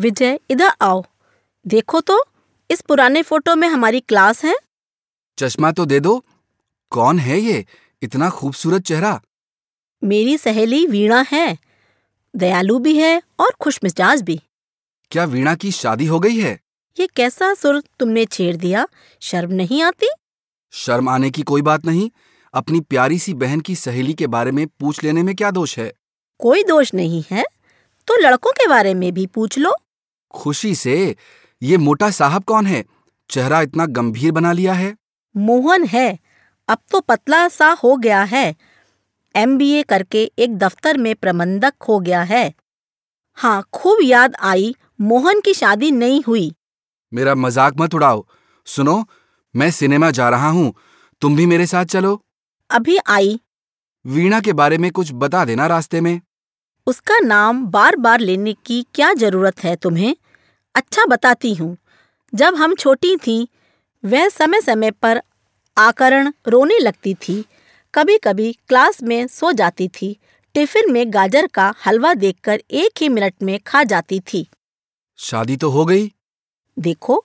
विजय इधर आओ। देखो तो इस पुराने फ़ोटो में हमारी क्लास है। चश्मा तो दे दो। कौन है ये? इतना खूबसूरत चेहरा। मेरी सहेली वीणा है। दयालु भी है और खुशमिजाज भी। क्या वीणा की शादी हो गई है? ये कैसा सुर तुमने छेड़ दिया? शर्म नहीं आती? शर्म आने की कोई बात नहीं। अपनी प्यारी सी बहन की सहेली के बारे में पूछ लेने में क्या दोष है? कोई दोष नहीं है। तो लड़कों के बारे में भी पूछ लो। खुशी से ये मोटा साहब कौन है? चेहरा इतना गंभीर बना लिया है। मोहन है। अब तो पतला सा हो गया है। एमबीए करके एक दफ्तर में प्रबंधक हो गया है। हाँ खूब याद आई मोहन की शादी नहीं हुई। मेरा मज़ाक मत उड़ाओ। सुनो मैं सिनेमा जा रहा हूँ। तुम भी मेरे साथ चलो। अभी आई। वीणा के बारे में कुछ बता देना रास्ते में। उसका नाम बार बार लेने की क्या ज़रूरत है तुम्हें? अच्छा बताती हूँ। जब हम छोटी थीं वह समय समय पर आकरण रोने लगती थी। कभी कभी क्लास में सो जाती थी। टिफ़िन में गाजर का हलवा देखकर एक ही मिनट में खा जाती थी। शादी तो हो गई। देखो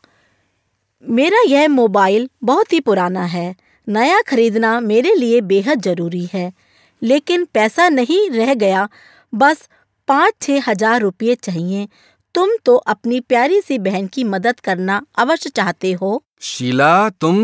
मेरा यह मोबाइल बहुत ही पुराना है। नया खरीदना मेरे लिए बेहद ज़रूरी है। लेकिन पैसा नहीं रह गया। बस पाँच छः हज़ार रुपये चाहिए। तुम तो अपनी प्यारी सी बहन की मदद करना अवश्य चाहते हो। शीला तुम?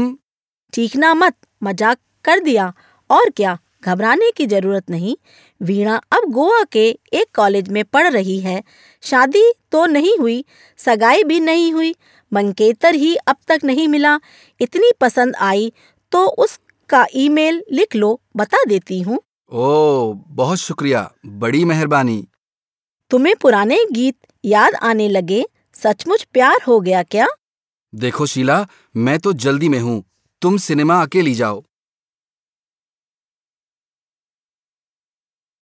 चीखना मत मज़ाक कर दिया। और क्या घबराने की ज़रूरत नहीं। वीणा अब गोवा के एक कॉलेज में पढ़ रही है। शादी तो नहीं हुई सगाई भी नहीं हुई मंकेतर ही अब तक नहीं मिला। इतनी पसंद आई तो उसका ईमेल लिख लो बता देती हूँ। ओ बहुत शुक्रिया बड़ी मेहरबानी। तुम्हें पुराने गीत याद आने लगे, सचमुच प्यार हो गया क्या? देखो शीला, मैं तो जल्दी में हूँ। तुम सिनेमा अकेली जाओ।